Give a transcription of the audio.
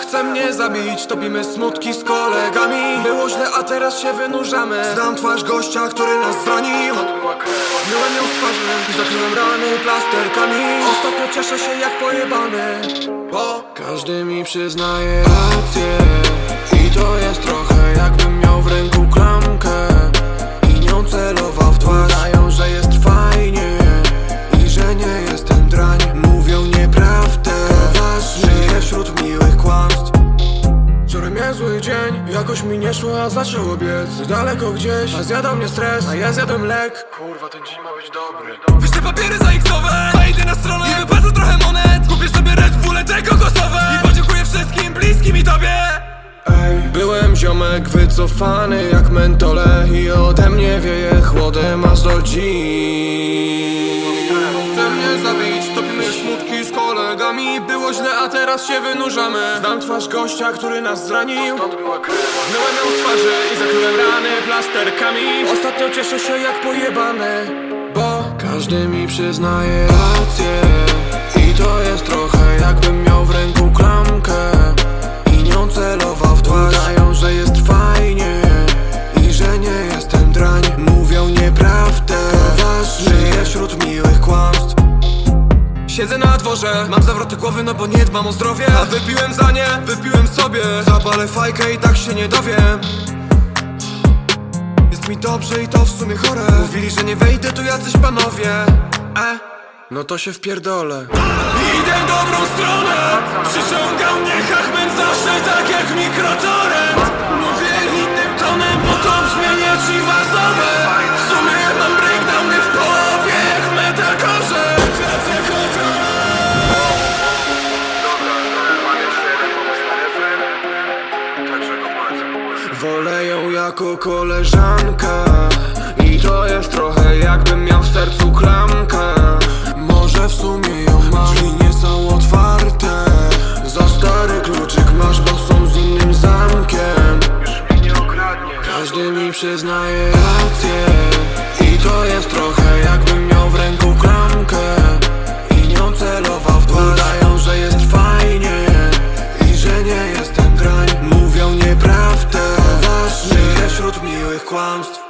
chce mnie zabić Topimy smutki z kolegami. Było źle, a teraz się wynurzamy. Znam twarz gościa, który nas zranił Zmyłem ją z twarzy i zakryłem rany plasterkami. Ostatnio cieszę się jak pojebany. Bo każdy mi przyznaje rację I to jest trochę jakbym Zły dzień, jakoś mi nie szło, a zaczęło biec Daleko gdzieś, a zjadał mnie stres, a ja zjadłem lek. Kurwa, ten dzień ma być dobry. Wyślę papiery za X-owe Wejdę na stronę. I wypłacę trochę monet. Kupię sobie Red Bulle te kokosowe. I podziękuję wszystkim bliskim i tobie. Ej, byłem ziomek wycofany jak mentole I ode mnie wieje chłodem aż do dziś Było źle, a teraz się wynurzamy. Znam twarz gościa, który nas zranił. Zmyłem ją z twarzy i zakryłem rany plasterkami. Ostatnio cieszę się jak pojebany Bo każdy mi przyznaje rację Siedzę na dworze, mam zawroty głowy, no bo nie dbam o zdrowie. A wypiłem za nie, wypiłem sobie. Zapalę fajkę i tak się nie dowiem. Jest mi dobrze i to w sumie chore. Mówili, że nie wejdę tu jacyś panowie. E, no to się wpierdolę. Idę w dobrą stronę. Przyciągał mnie Hachman zawsze tak jak mikrotorem Wolę ją jako koleżankę I to jest trochę jakbym miał w sercu klamkę. Może w sumie ją mam Drzwi nie są otwarte. Za stary kluczyk masz, bo są z innym zamkiem. Już mnie nie okradnie. Każdy mi przyznaje rację. I to jest trochę kłamstw